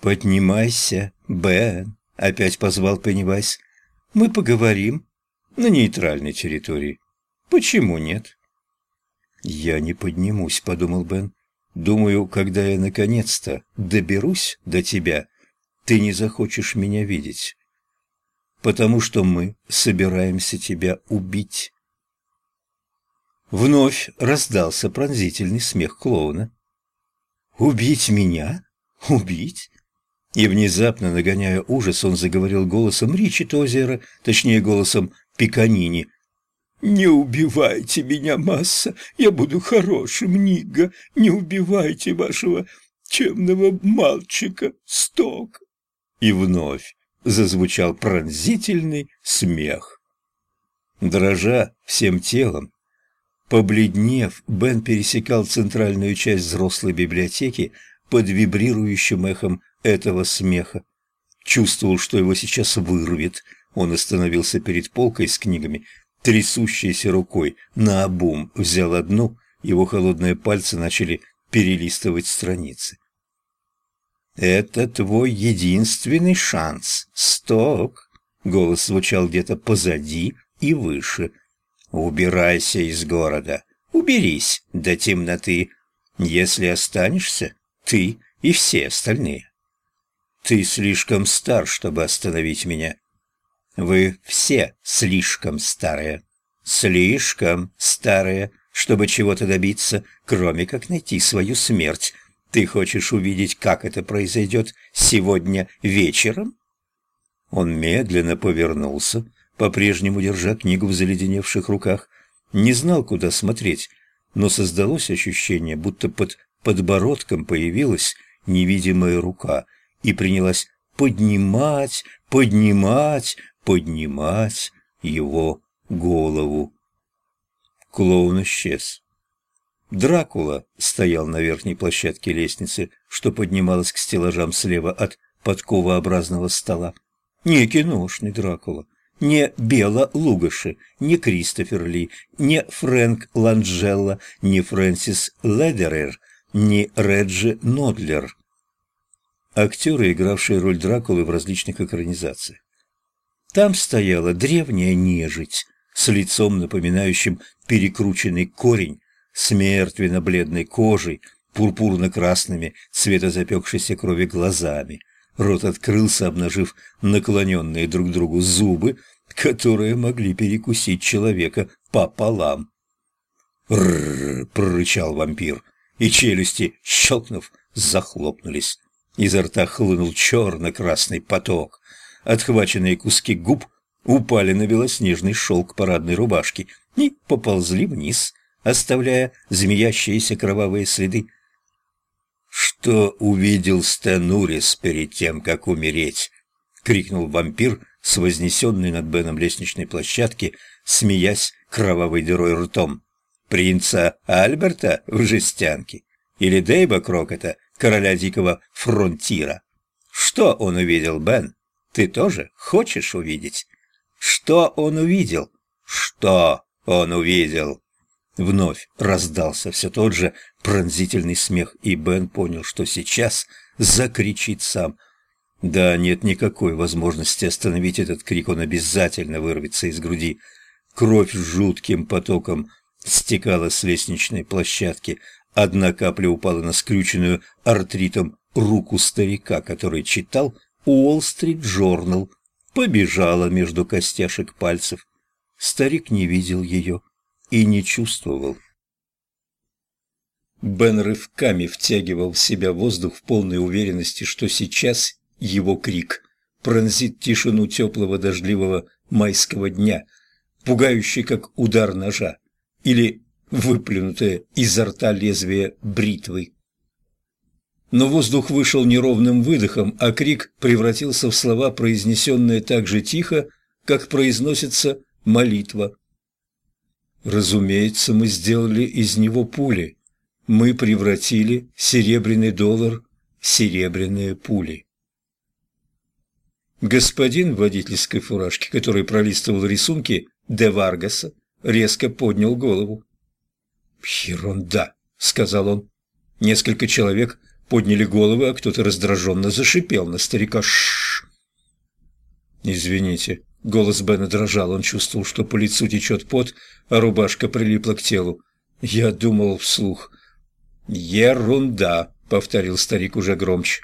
«Поднимайся, Бен», — опять позвал Пеннивайз. «Мы поговорим на нейтральной территории. Почему нет?» «Я не поднимусь», — подумал Бен. «Думаю, когда я наконец-то доберусь до тебя, ты не захочешь меня видеть, потому что мы собираемся тебя убить». Вновь раздался пронзительный смех клоуна. «Убить меня? Убить?» И внезапно, нагоняя ужас, он заговорил голосом Ричи Тозера, точнее, голосом Пиканини. «Не убивайте меня, Масса, я буду хорошим, Нига, не убивайте вашего темного мальчика, Сток!» И вновь зазвучал пронзительный смех. Дрожа всем телом, побледнев, Бен пересекал центральную часть взрослой библиотеки под вибрирующим эхом этого смеха. Чувствовал, что его сейчас вырвет. Он остановился перед полкой с книгами, трясущейся рукой, наобум взял одну, его холодные пальцы начали перелистывать страницы. «Это твой единственный шанс, Сток!» Голос звучал где-то позади и выше. «Убирайся из города, уберись до темноты. Если останешься, ты и все остальные. Ты слишком стар, чтобы остановить меня. Вы все слишком старые. Слишком старые, чтобы чего-то добиться, кроме как найти свою смерть. Ты хочешь увидеть, как это произойдет сегодня вечером? Он медленно повернулся, по-прежнему держа книгу в заледеневших руках. Не знал, куда смотреть, но создалось ощущение, будто под подбородком появилась невидимая рука и принялась поднимать, поднимать, поднимать его голову. Клоун исчез. Дракула стоял на верхней площадке лестницы, что поднималась к стеллажам слева от подковообразного стола. Не киношный Дракула, не Бела Лугаши, не Кристофер Ли, не Фрэнк Ланджелло, не Фрэнсис Ледерер, не Реджи Нодлер. Актеры, игравшие роль Дракулы в различных экранизациях. Там стояла древняя нежить с лицом, напоминающим перекрученный корень, с мертвенно-бледной кожей, пурпурно-красными, цвета запекшейся крови глазами. Рот открылся, обнажив наклоненные друг другу зубы, которые могли перекусить человека пополам. «Рррр!» — прорычал вампир, и челюсти, щелкнув, захлопнулись. Изо рта хлынул черно-красный поток. Отхваченные куски губ упали на белоснежный шелк парадной рубашки и поползли вниз, оставляя змеящиеся кровавые следы. «Что увидел Стенурис перед тем, как умереть?» — крикнул вампир с вознесенной над Беном лестничной площадки, смеясь кровавой дырой ртом. «Принца Альберта в жестянке? Или Дейба Крокета короля дикого фронтира. Что он увидел, Бен? Ты тоже хочешь увидеть? Что он увидел? Что он увидел? Вновь раздался все тот же пронзительный смех, и Бен понял, что сейчас закричит сам. Да, нет никакой возможности остановить этот крик, он обязательно вырвется из груди. Кровь жутким потоком стекала с лестничной площадки, Одна капля упала на скрюченную артритом руку старика, который читал «Уолл-стрит Джорнал», побежала между костяшек пальцев. Старик не видел ее и не чувствовал. Бен рывками втягивал в себя воздух в полной уверенности, что сейчас его крик пронзит тишину теплого дождливого майского дня, пугающий как удар ножа, или выплюнутое изо рта лезвие бритвы. Но воздух вышел неровным выдохом, а крик превратился в слова, произнесенные так же тихо, как произносится молитва. Разумеется, мы сделали из него пули. Мы превратили серебряный доллар в серебряные пули. Господин в водительской фуражке, который пролистывал рисунки де Варгаса, резко поднял голову. «Ерунда», — сказал он. Несколько человек подняли головы, а кто-то раздраженно зашипел на старика. Шш. «Извините». Голос Бена дрожал, он чувствовал, что по лицу течет пот, а рубашка прилипла к телу. Я думал вслух. «Ерунда», — повторил старик уже громче.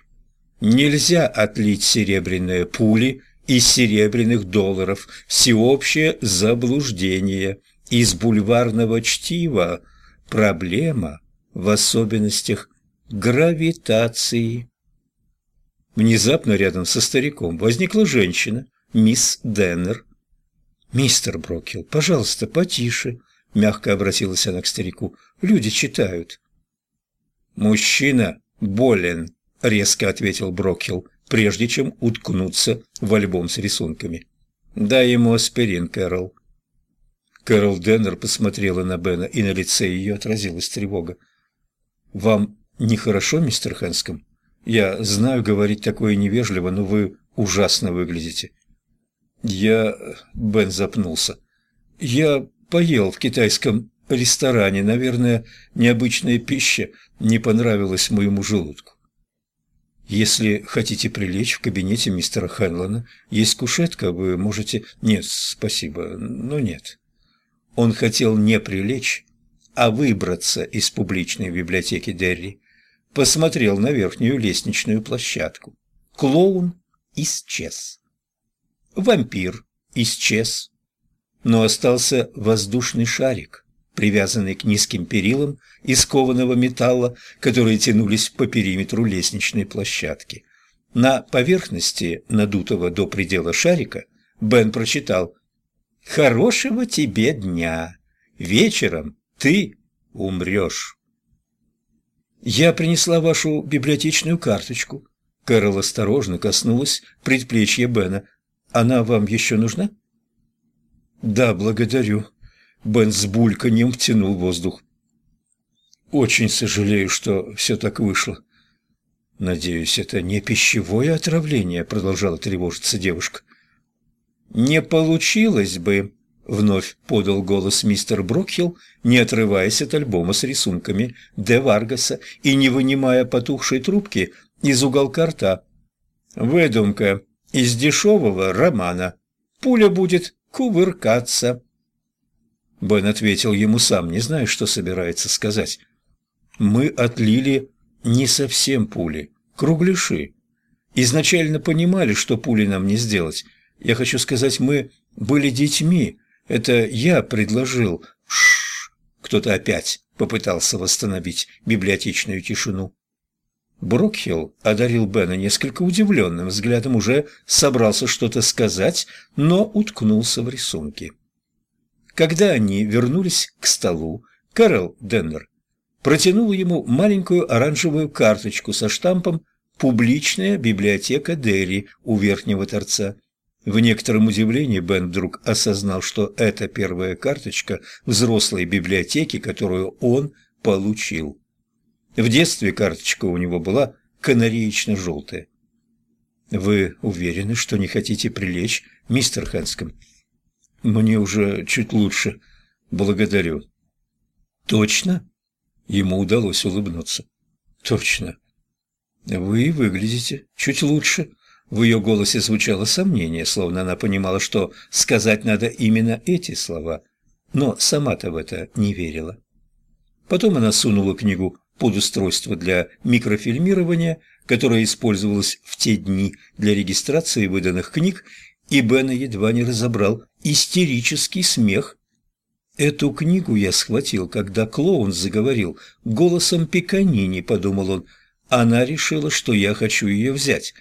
«Нельзя отлить серебряные пули из серебряных долларов. Всеобщее заблуждение. Из бульварного чтива. Проблема в особенностях гравитации». Внезапно рядом со стариком возникла женщина, мисс Деннер. «Мистер Брокил, пожалуйста, потише», — мягко обратилась она к старику. «Люди читают». «Мужчина болен», — резко ответил Брокил, прежде чем уткнуться в альбом с рисунками. «Дай ему аспирин, Кэрол». Кэрол Деннер посмотрела на Бена, и на лице ее отразилась тревога. «Вам нехорошо, мистер Хэнском? Я знаю, говорить такое невежливо, но вы ужасно выглядите». Я... Бен запнулся. Я поел в китайском ресторане. Наверное, необычная пища не понравилась моему желудку. Если хотите прилечь в кабинете мистера Хэнлона, есть кушетка, вы можете... Нет, спасибо, но нет. Он хотел не прилечь, а выбраться из публичной библиотеки Дерри. Посмотрел на верхнюю лестничную площадку. Клоун исчез. Вампир исчез, но остался воздушный шарик, привязанный к низким перилам из кованого металла, которые тянулись по периметру лестничной площадки. На поверхности надутого до предела шарика Бен прочитал «Хорошего тебе дня! Вечером ты умрешь!» «Я принесла вашу библиотечную карточку». Кэрол осторожно коснулась предплечья Бена. Она вам еще нужна?» «Да, благодарю». Бен с бульканьем втянул воздух. «Очень сожалею, что все так вышло». «Надеюсь, это не пищевое отравление», — продолжала тревожиться девушка. «Не получилось бы», — вновь подал голос мистер Брокхилл, не отрываясь от альбома с рисунками Де Варгаса и не вынимая потухшей трубки из уголка рта. «Выдумка из дешевого романа. Пуля будет кувыркаться. Бен ответил ему сам, не зная, что собирается сказать. Мы отлили не совсем пули, кругляши. Изначально понимали, что пули нам не сделать. Я хочу сказать, мы были детьми. Это я предложил. Шш. Кто-то опять попытался восстановить библиотечную тишину. Брукхилл одарил Бена несколько удивленным взглядом, уже собрался что-то сказать, но уткнулся в рисунки. Когда они вернулись к столу, Кэрол Деннер протянул ему маленькую оранжевую карточку со штампом «Публичная библиотека Дерри» у верхнего торца. В некотором удивлении Бен вдруг осознал, что это первая карточка взрослой библиотеки, которую он получил. В детстве карточка у него была канареечно-желтая. «Вы уверены, что не хотите прилечь, мистер Хэнском?» «Мне уже чуть лучше. Благодарю». «Точно?» Ему удалось улыбнуться. «Точно. Вы выглядите чуть лучше». В ее голосе звучало сомнение, словно она понимала, что сказать надо именно эти слова, но сама-то в это не верила. Потом она сунула книгу под устройство для микрофильмирования, которое использовалось в те дни для регистрации выданных книг, и Бена едва не разобрал истерический смех. «Эту книгу я схватил, когда клоун заговорил голосом Пиканини», — подумал он. «Она решила, что я хочу ее взять».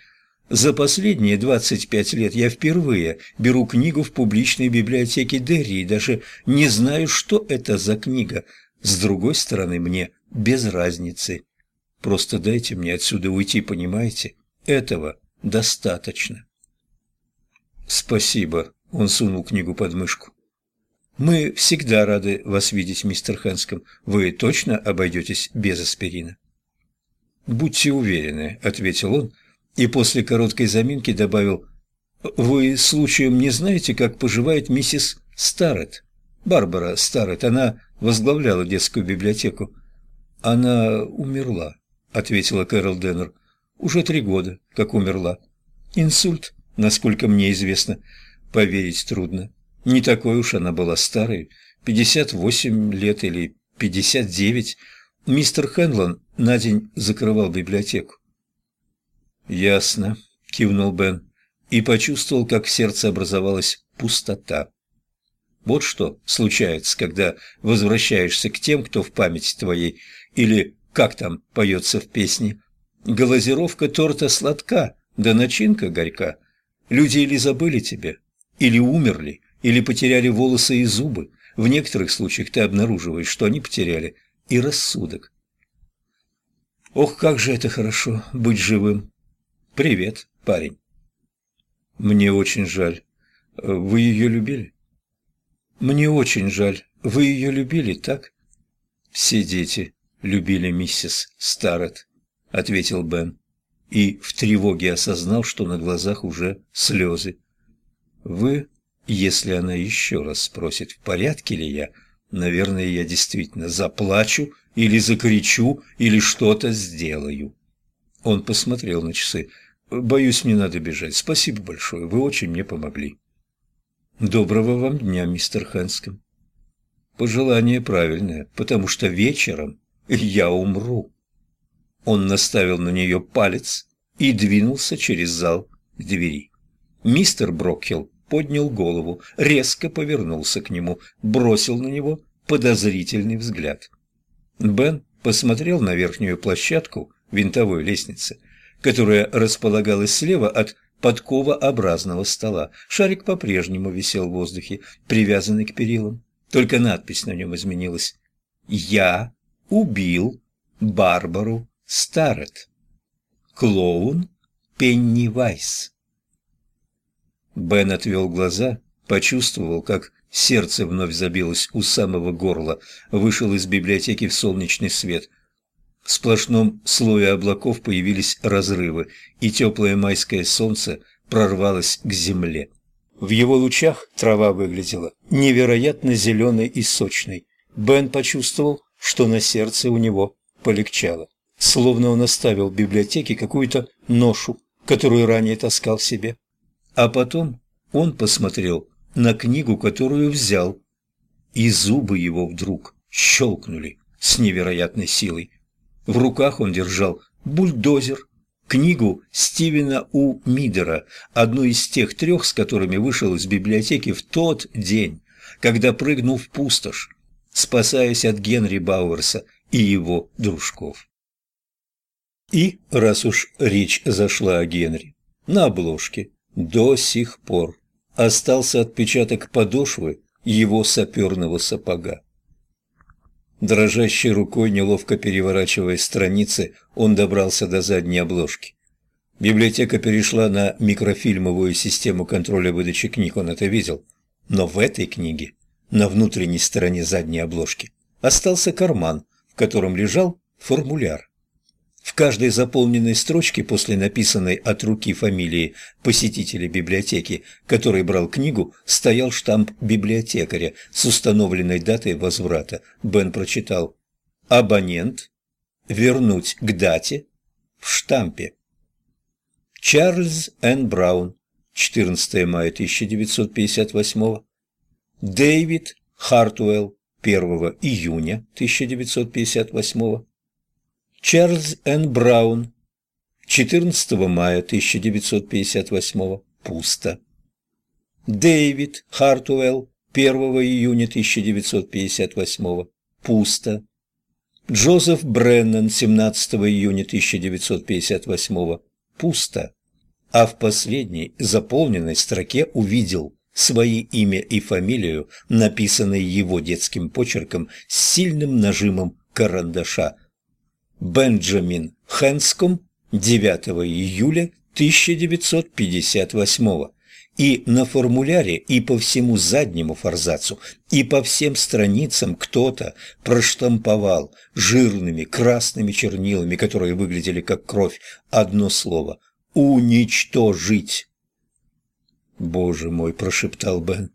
За последние 25 лет я впервые беру книгу в публичной библиотеке Дерри и даже не знаю, что это за книга. С другой стороны, мне без разницы. Просто дайте мне отсюда уйти, понимаете? Этого достаточно. Спасибо. Он сунул книгу под мышку. Мы всегда рады вас видеть, мистер Хэнском. Вы точно обойдетесь без аспирина? Будьте уверены, ответил он и после короткой заминки добавил: Вы случаем не знаете, как поживает миссис Старрет? Барбара Старрет, она возглавляла детскую библиотеку. Она умерла. ответила Кэрол Деннер. «Уже три года, как умерла. Инсульт, насколько мне известно. Поверить трудно. Не такой уж она была старой. Пятьдесят восемь лет или пятьдесят девять. Мистер Хенлон на день закрывал библиотеку. «Ясно», — кивнул Бен и почувствовал, как в сердце образовалась пустота. Вот что случается, когда возвращаешься к тем, кто в памяти твоей, или, как там поется в песне, «Глазировка торта сладка, да начинка горька». Люди или забыли тебя, или умерли, или потеряли волосы и зубы. В некоторых случаях ты обнаруживаешь, что они потеряли и рассудок. Ох, как же это хорошо быть живым. Привет, парень. Мне очень жаль. Вы ее любили? Мне очень жаль. Вы ее любили, так? Все дети любили миссис Старрет, ответил Бен. И в тревоге осознал, что на глазах уже слезы. Вы, если она еще раз спросит, в порядке ли я, наверное, я действительно заплачу или закричу, или что-то сделаю. Он посмотрел на часы. «Боюсь, мне надо бежать. Спасибо большое, вы очень мне помогли». «Доброго вам дня, мистер Хэнском». «Пожелание правильное, потому что вечером я умру». Он наставил на нее палец и двинулся через зал к двери. Мистер Брокхилл поднял голову, резко повернулся к нему, бросил на него подозрительный взгляд. Бен посмотрел на верхнюю площадку винтовой лестницы, которая располагалась слева от подковообразного стола. Шарик по-прежнему висел в воздухе, привязанный к перилам. Только надпись на нем изменилась. «Я убил Барбару Старрет. Клоун Пеннивайс». Бен отвел глаза, почувствовал, как Сердце вновь забилось у самого горла, вышел из библиотеки в солнечный свет. В сплошном слое облаков появились разрывы, и теплое майское солнце прорвалось к земле. В его лучах трава выглядела невероятно зеленой и сочной. Бен почувствовал, что на сердце у него полегчало, словно он оставил в библиотеке какую-то ношу, которую ранее таскал себе. А потом он посмотрел на книгу, которую взял, и зубы его вдруг щелкнули с невероятной силой. В руках он держал бульдозер, книгу Стивена У. Мидера, одну из тех трех, с которыми вышел из библиотеки в тот день, когда прыгнул в пустошь, спасаясь от Генри Бауэрса и его дружков. И, раз уж речь зашла о Генри, на обложке до сих пор остался отпечаток подошвы его саперного сапога. Дрожащей рукой, неловко переворачивая страницы, он добрался до задней обложки. Библиотека перешла на микрофильмовую систему контроля выдачи книг, он это видел. Но в этой книге, на внутренней стороне задней обложки, остался карман, в котором лежал формуляр. В каждой заполненной строчке после написанной от руки фамилии посетителя библиотеки, который брал книгу, стоял штамп библиотекаря с установленной датой возврата. Бен прочитал «Абонент. Вернуть к дате. В штампе». Чарльз Н. Браун. 14 мая 1958. Дэвид Хартуэлл. 1 июня 1958. Чарльз Н. Браун. 14 мая 1958. Пусто. Дэвид Хартуэлл. 1 июня 1958. Пусто. Джозеф Бреннан. 17 июня 1958. Пусто. А в последней заполненной строке увидел свои имя и фамилию, написанные его детским почерком с сильным нажимом карандаша – Бенджамин Хэнском 9 июля 1958 и на формуляре, и по всему заднему форзацу, и по всем страницам кто-то проштамповал жирными красными чернилами, которые выглядели как кровь, одно слово «Уничтожить». «Боже мой!» – прошептал Бен.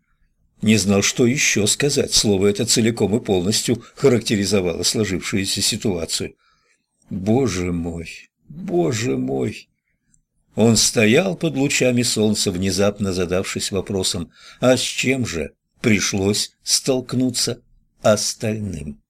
Не знал, что еще сказать. Слово это целиком и полностью характеризовало сложившуюся ситуацию. Боже мой, боже мой! Он стоял под лучами солнца, внезапно задавшись вопросом, а с чем же пришлось столкнуться остальным?